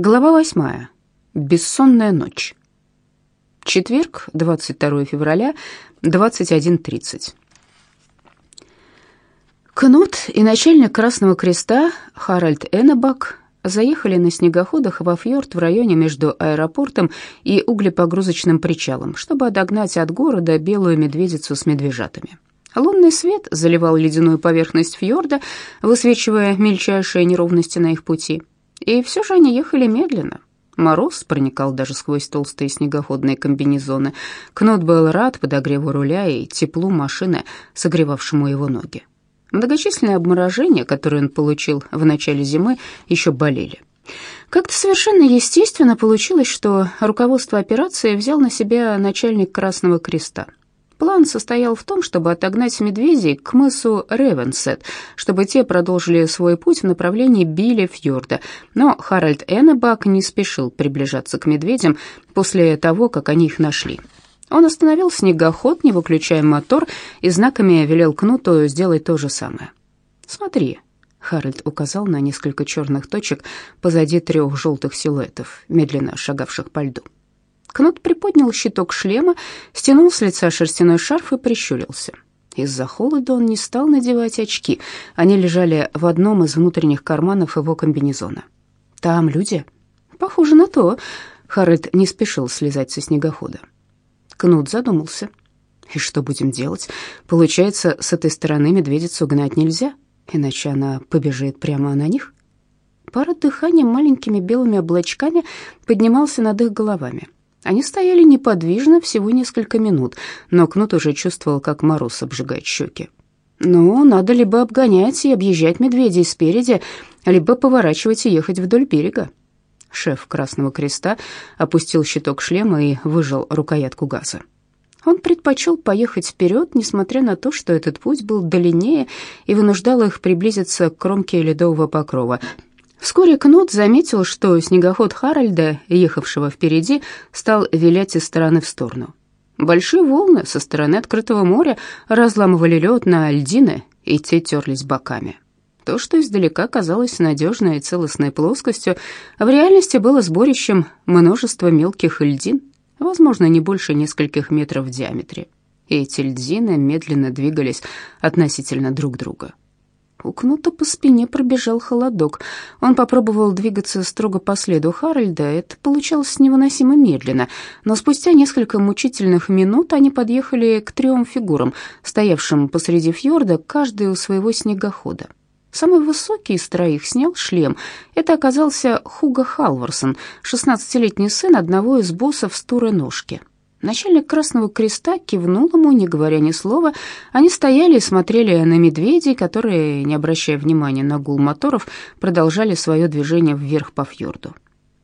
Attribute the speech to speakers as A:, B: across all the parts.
A: Глава восьмая. Бессонная ночь. Четверг, 22 февраля, 21.30. Кнут и начальник Красного Креста Харальд Эннебак заехали на снегоходах во фьорд в районе между аэропортом и углепогрузочным причалом, чтобы отогнать от города белую медведицу с медвежатами. Лунный свет заливал ледяную поверхность фьорда, высвечивая мельчайшие неровности на их пути. И все же они ехали медленно. Мороз проникал даже сквозь толстые снегоходные комбинезоны. Кнут был рад подогреву руля и теплу машины, согревавшему его ноги. Многочисленные обморожения, которые он получил в начале зимы, еще болели. Как-то совершенно естественно получилось, что руководство операции взял на себя начальник Красного Креста. План состоял в том, чтобы отогнать медведей к мысу Ревенсет, чтобы те продолжили свой путь в направлении Билли-Фьорда. Но Харальд Эннебак не спешил приближаться к медведям после того, как они их нашли. Он остановил снегоход, не выключая мотор, и знаками велел Кнуту сделать то же самое. «Смотри», — Харальд указал на несколько черных точек позади трех желтых силуэтов, медленно шагавших по льду. Кнут приподнял щиток шлема, стянул с лица шерстяной шарф и прищурился. Из-за холода он не стал надевать очки. Они лежали в одном из внутренних карманов его комбинезона. «Там люди?» «Похоже на то». Харальд не спешил слезать со снегохода. Кнут задумался. «И что будем делать? Получается, с этой стороны медведицу гнать нельзя, иначе она побежит прямо на них?» Пара дыхания маленькими белыми облачками поднимался над их головами. Они стояли неподвижно всего несколько минут, но Кнут уже чувствовал, как мороз обжигает щеки. «Ну, надо либо обгонять и объезжать медведей спереди, либо поворачивать и ехать вдоль берега». Шеф Красного Креста опустил щиток шлема и выжал рукоятку газа. Он предпочел поехать вперед, несмотря на то, что этот путь был длиннее и вынуждал их приблизиться к кромке ледового покрова, Вскоре Кнут заметил, что снегоход Харальда, ехавшего впереди, стал вилять из стороны в сторону. Большие волны со стороны открытого моря разламывали лед на льдины, и те терлись боками. То, что издалека казалось надежной и целостной плоскостью, в реальности было сборищем множества мелких льдин, возможно, не больше нескольких метров в диаметре. И эти льдины медленно двигались относительно друг друга. У Кнута по спине пробежал холодок. Он попробовал двигаться строго по следу Харальда. Это получалось невыносимо медленно. Но спустя несколько мучительных минут они подъехали к трем фигурам, стоявшим посреди фьорда, каждый у своего снегохода. Самый высокий из троих снял шлем. Это оказался Хуго Халварсон, шестнадцатилетний сын одного из боссов Стуры Ножки. Начальник Красного Креста кивнул ему, не говоря ни слова. Они стояли и смотрели на медведей, которые, не обращая внимания на гул моторов, продолжали свое движение вверх по фьорду.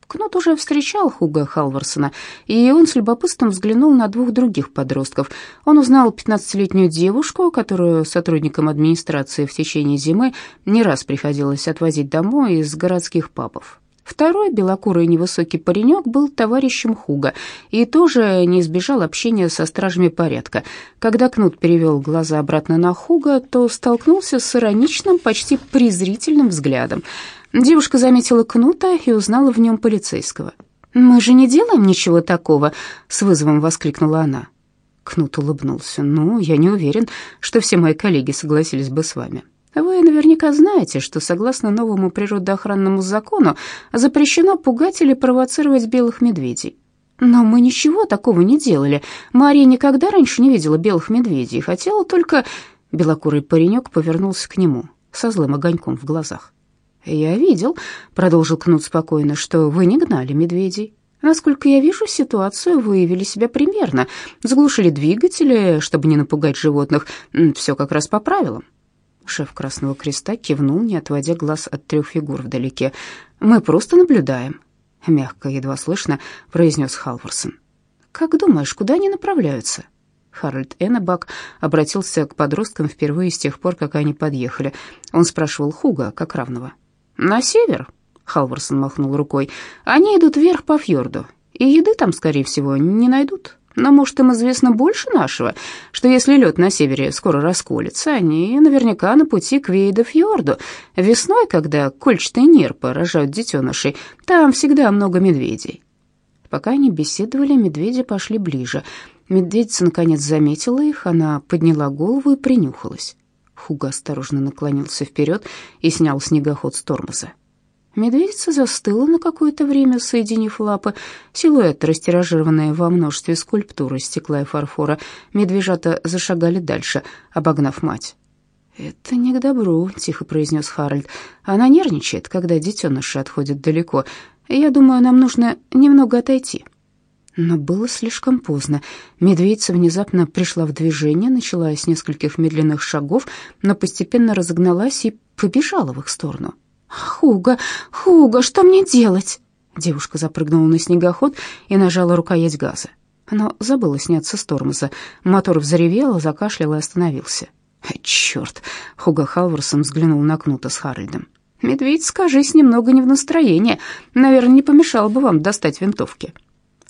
A: Кнут уже встречал Хуга Халварсона, и он с любопытством взглянул на двух других подростков. Он узнал пятнадцатилетнюю девушку, которую сотрудникам администрации в течение зимы не раз приходилось отвозить домой из городских пабов. Второй, белокурый невысокий паренек, был товарищем Хуга и тоже не избежал общения со стражами порядка. Когда Кнут перевел глаза обратно на Хуга, то столкнулся с ироничным, почти презрительным взглядом. Девушка заметила Кнута и узнала в нем полицейского. «Мы же не делаем ничего такого», — с вызовом воскликнула она. Кнут улыбнулся. «Ну, я не уверен, что все мои коллеги согласились бы с вами. Вы наверняка знаете, что согласно новому природоохранному закону запрещено пугать или провоцировать белых медведей. Но мы ничего такого не делали. Мария никогда раньше не видела белых медведей, хотела только... Белокурый паренек повернулся к нему со злым огоньком в глазах. «Я видел», — продолжил Кнут спокойно, — «что вы не гнали медведей. Насколько я вижу ситуацию, вы вели себя примерно. Заглушили двигатели, чтобы не напугать животных. Все как раз по правилам. Шеф Красного Креста кивнул, не отводя глаз от трех фигур вдалеке. «Мы просто наблюдаем», — мягко, едва слышно произнес Халварсон. «Как думаешь, куда они направляются?» Харальд Эннебак обратился к подросткам впервые с тех пор, как они подъехали. Он спрашивал Хуга, как равного. «На север?» — Халварсон махнул рукой. «Они идут вверх по фьорду, и еды там, скорее всего, не найдут. Но, может, им известно больше нашего, что если лед на севере скоро расколется, они наверняка на пути к Вейда-фьорду. Весной, когда кольчатые нерпы рожают детенышей, там всегда много медведей. Пока они беседовали, медведи пошли ближе. Медведица, наконец, заметила их, она подняла голову и принюхалась. Хуга осторожно наклонился вперед и снял снегоход с тормоза. Медведица застыла на какое-то время, соединив лапы. Силуэт, растиражированный во множестве скульптур из стекла и фарфора, медвежата зашагали дальше, обогнав мать. «Это не к добру», — тихо произнес Харальд. «Она нервничает, когда детеныши отходят далеко. Я думаю, нам нужно немного отойти». Но было слишком поздно. Медведица внезапно пришла в движение, начала с нескольких медленных шагов, но постепенно разогналась и побежала в их сторону. «Хуга, Хуга, что мне делать?» Девушка запрыгнула на снегоход и нажала рукоять газа. Но забыла сняться с тормоза. Мотор взревел, закашлял и остановился. «Черт!» — Хуга Халварсон взглянул на Кнута с Харальдом. «Медведь, скажись, немного не в настроении. Наверное, не помешало бы вам достать винтовки».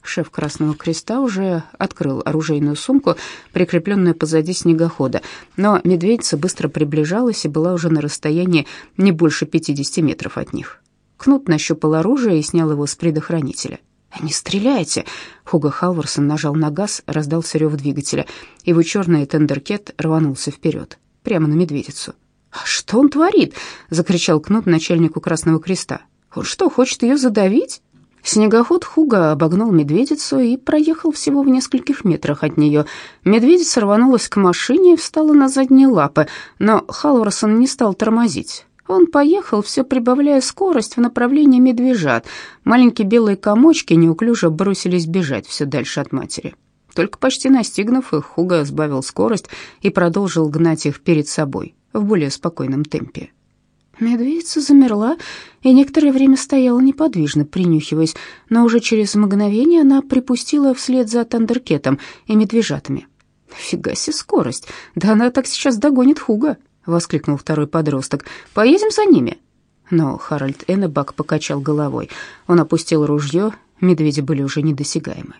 A: Шеф Красного Креста уже открыл оружейную сумку, прикрепленную позади снегохода, но медведица быстро приближалась и была уже на расстоянии не больше 50 метров от них. Кнут нащупал оружие и снял его с предохранителя. «Не стреляйте!» Хуга Халварсон нажал на газ, раздался рев двигателя. Его черный тендеркет рванулся вперед, прямо на медведицу. «А что он творит?» — закричал Кнут начальнику Красного Креста. «Он что, хочет ее задавить?» Снегоход Хуга обогнул медведицу и проехал всего в нескольких метрах от нее. Медведица рванулась к машине и встала на задние лапы, но Халварсон не стал тормозить. Он поехал, все прибавляя скорость в направлении медвежат. Маленькие белые комочки неуклюже бросились бежать все дальше от матери. Только почти настигнув их, Хуга сбавил скорость и продолжил гнать их перед собой в более спокойном темпе. Медведица замерла и некоторое время стояла неподвижно, принюхиваясь, но уже через мгновение она припустила вслед за Тандеркетом и медвежатами. «Фига себе скорость! Да она так сейчас догонит Хуга!» — воскликнул второй подросток. «Поедем за ними!» Но Харальд Эннебак покачал головой. Он опустил ружье, медведи были уже недосягаемы.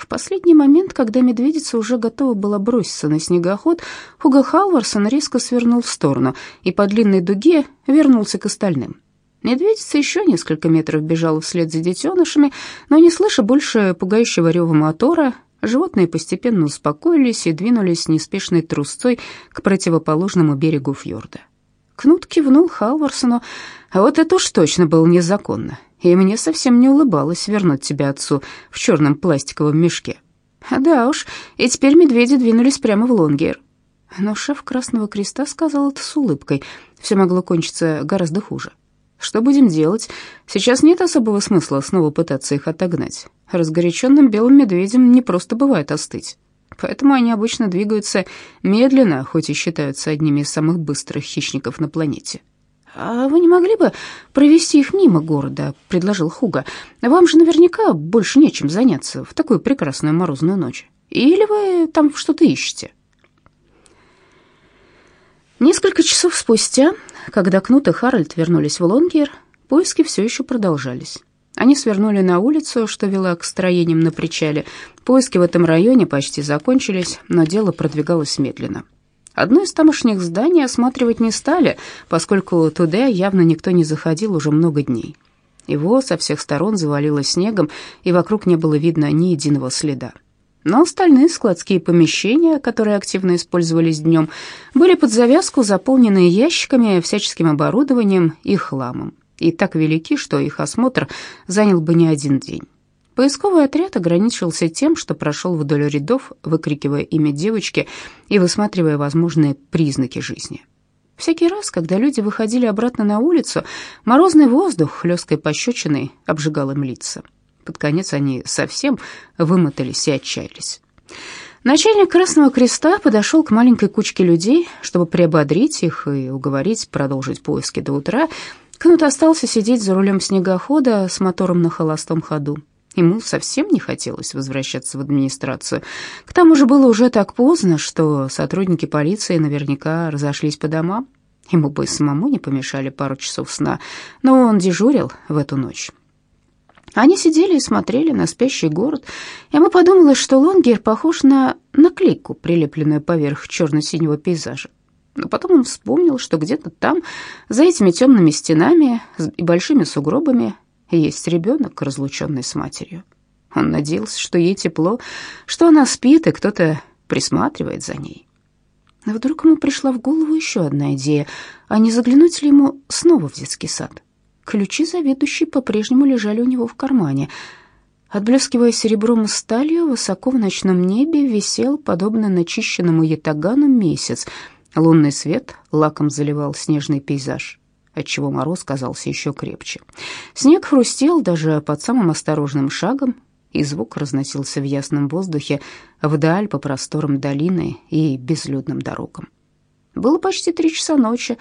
A: В последний момент, когда медведица уже готова была броситься на снегоход, Хуго Халварсон резко свернул в сторону и по длинной дуге вернулся к остальным. Медведица еще несколько метров бежала вслед за детенышами, но, не слыша больше пугающего рева мотора, животные постепенно успокоились и двинулись неспешной трусцой к противоположному берегу фьорда. Кнут кивнул Халварсону, а вот это уж точно было незаконно и мне совсем не улыбалось вернуть тебя отцу в черном пластиковом мешке. Да уж, и теперь медведи двинулись прямо в Лонгер. Но шеф Красного Креста сказал это с улыбкой. Все могло кончиться гораздо хуже. Что будем делать? Сейчас нет особого смысла снова пытаться их отогнать. Разгоряченным белым медведям не просто бывает остыть. Поэтому они обычно двигаются медленно, хоть и считаются одними из самых быстрых хищников на планете. «А вы не могли бы провести их мимо города?» — предложил Хуга. «Вам же наверняка больше нечем заняться в такую прекрасную морозную ночь. Или вы там что-то ищете?» Несколько часов спустя, когда Кнут и Харальд вернулись в Лонгер, поиски все еще продолжались. Они свернули на улицу, что вела к строениям на причале. Поиски в этом районе почти закончились, но дело продвигалось медленно. Одно из тамошних зданий осматривать не стали, поскольку туда явно никто не заходил уже много дней. Его со всех сторон завалило снегом, и вокруг не было видно ни единого следа. Но остальные складские помещения, которые активно использовались днем, были под завязку заполнены ящиками, всяческим оборудованием и хламом, и так велики, что их осмотр занял бы не один день. Поисковый отряд ограничился тем, что прошел вдоль рядов, выкрикивая имя девочки и высматривая возможные признаки жизни. Всякий раз, когда люди выходили обратно на улицу, морозный воздух хлесткой пощечиной обжигал им лица. Под конец они совсем вымотались и отчаялись. Начальник Красного Креста подошел к маленькой кучке людей, чтобы приободрить их и уговорить продолжить поиски до утра. Кнут остался сидеть за рулем снегохода с мотором на холостом ходу. Ему совсем не хотелось возвращаться в администрацию. К тому же было уже так поздно, что сотрудники полиции наверняка разошлись по домам. Ему бы и самому не помешали пару часов сна, но он дежурил в эту ночь. Они сидели и смотрели на спящий город. Ему подумалось, что Лонгер похож на наклейку, прилепленную поверх черно-синего пейзажа. Но потом он вспомнил, что где-то там, за этими темными стенами и большими сугробами, есть ребенок, разлученный с матерью. Он надеялся, что ей тепло, что она спит, и кто-то присматривает за ней. Но вдруг ему пришла в голову еще одна идея, а не заглянуть ли ему снова в детский сад? Ключи заведующей по-прежнему лежали у него в кармане. Отблескивая серебром и сталью, высоко в ночном небе висел, подобно начищенному ятагану, месяц. Лунный свет лаком заливал снежный пейзаж, отчего мороз казался еще крепче. Снег хрустел даже под самым осторожным шагом, и звук разносился в ясном воздухе вдаль по просторам долины и безлюдным дорогам. Было почти три часа ночи.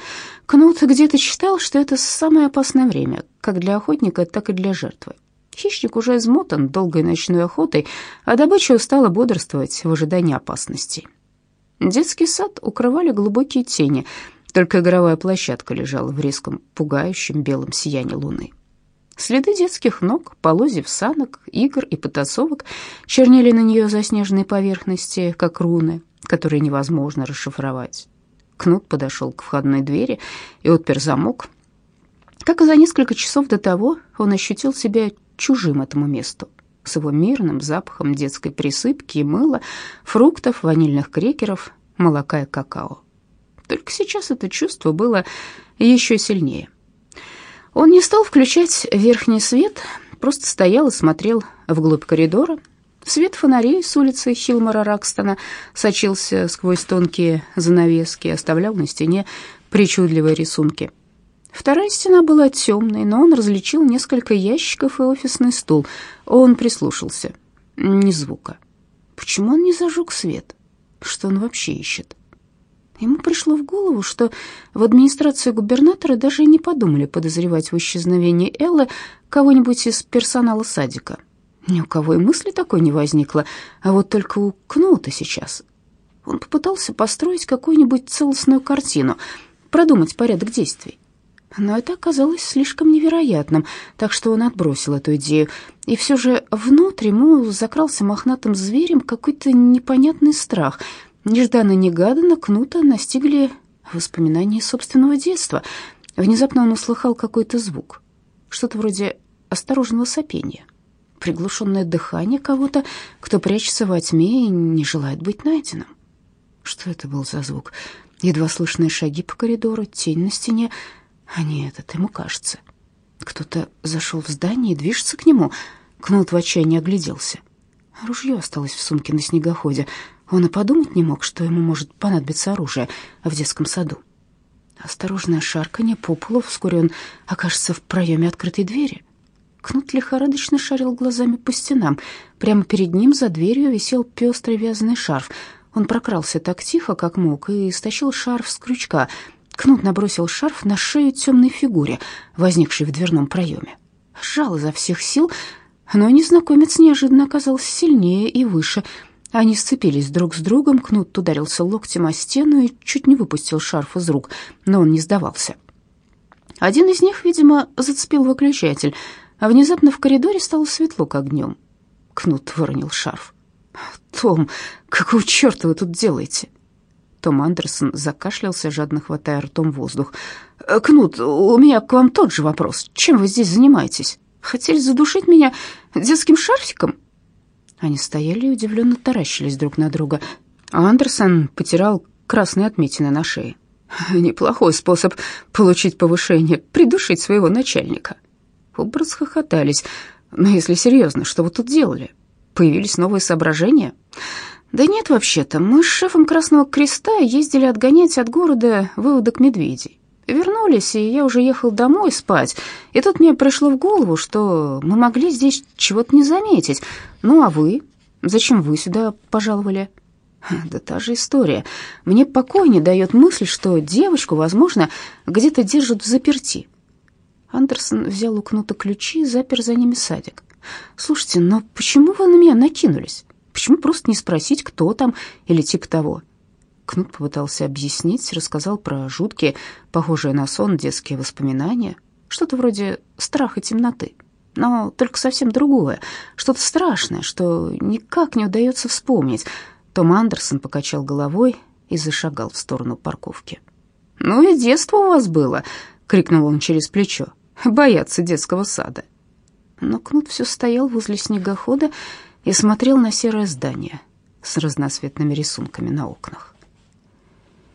A: Кнут где-то читал, что это самое опасное время, как для охотника, так и для жертвы. Хищник уже измотан долгой ночной охотой, а добыча устала бодрствовать в ожидании опасностей. Детский сад укрывали глубокие тени, только игровая площадка лежала в резком, пугающем белом сиянии луны. Следы детских ног, полозьев санок, игр и потасовок чернели на нее заснеженной поверхности, как руны, которые невозможно расшифровать. Кнут подошел к входной двери и отпер замок. Как и за несколько часов до того, он ощутил себя чужим этому месту, с его мирным запахом детской присыпки и мыла, фруктов, ванильных крекеров, молока и какао. Только сейчас это чувство было еще сильнее. Он не стал включать верхний свет, просто стоял и смотрел вглубь коридора, Свет фонарей с улицы Хилмара Ракстона сочился сквозь тонкие занавески оставлял на стене причудливые рисунки. Вторая стена была темной, но он различил несколько ящиков и офисный стул. Он прислушался. Ни звука. Почему он не зажег свет? Что он вообще ищет? Ему пришло в голову, что в администрации губернатора даже не подумали подозревать в исчезновении Эллы кого-нибудь из персонала садика. Ни у кого и мысли такой не возникло, а вот только у Кноута сейчас. Он попытался построить какую-нибудь целостную картину, продумать порядок действий. Но это оказалось слишком невероятным, так что он отбросил эту идею. И все же внутрь ему закрался мохнатым зверем какой-то непонятный страх. Нежданно-негаданно Кнута настигли воспоминания собственного детства. Внезапно он услыхал какой-то звук, что-то вроде осторожного сопения приглушенное дыхание кого-то, кто прячется во тьме и не желает быть найденным. Что это был за звук? Едва слышные шаги по коридору, тень на стене. А нет, это ему кажется. Кто-то зашел в здание и движется к нему. Кнут в отчаянии огляделся. Ружье осталось в сумке на снегоходе. Он и подумать не мог, что ему может понадобиться оружие в детском саду. Осторожное шарканье по полу, вскоре он окажется в проеме открытой двери. Кнут лихорадочно шарил глазами по стенам. Прямо перед ним за дверью висел пестрый вязаный шарф. Он прокрался так тихо, как мог, и стащил шарф с крючка. Кнут набросил шарф на шею темной фигуре, возникшей в дверном проеме. Сжал изо всех сил, но незнакомец неожиданно оказался сильнее и выше. Они сцепились друг с другом, Кнут ударился локтем о стену и чуть не выпустил шарф из рук, но он не сдавался. Один из них, видимо, зацепил выключатель — а внезапно в коридоре стало светло, как днем. Кнут выронил шарф. «Том, какого черта вы тут делаете?» Том Андерсон закашлялся, жадно хватая ртом воздух. «Кнут, у меня к вам тот же вопрос. Чем вы здесь занимаетесь? Хотели задушить меня детским шарфиком?» Они стояли и удивленно таращились друг на друга. Андерсон потирал красные отметины на шее. «Неплохой способ получить повышение, придушить своего начальника». Оба расхохотались. «Но если серьезно, что вы тут делали? Появились новые соображения?» «Да нет, вообще-то. Мы с шефом Красного Креста ездили отгонять от города выводок медведей. Вернулись, и я уже ехал домой спать. И тут мне пришло в голову, что мы могли здесь чего-то не заметить. Ну, а вы? Зачем вы сюда пожаловали?» «Да та же история. Мне покой не дает мысль, что девочку, возможно, где-то держат в заперти. Андерсон взял у Кнута ключи и запер за ними садик. «Слушайте, но почему вы на меня накинулись? Почему просто не спросить, кто там или типа того?» Кнут попытался объяснить, рассказал про жуткие, похожие на сон детские воспоминания, что-то вроде страха темноты. но только совсем другое, что-то страшное, что никак не удается вспомнить. Том Андерсон покачал головой и зашагал в сторону парковки. «Ну и детство у вас было!» — крикнул он через плечо. «Бояться детского сада!» Но Кнут все стоял возле снегохода и смотрел на серое здание с разноцветными рисунками на окнах.